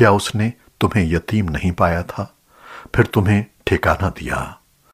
क्या उसने तुम्हें यतीम नहीं पाया था? फिर तुम्हें ठिकाना दिया।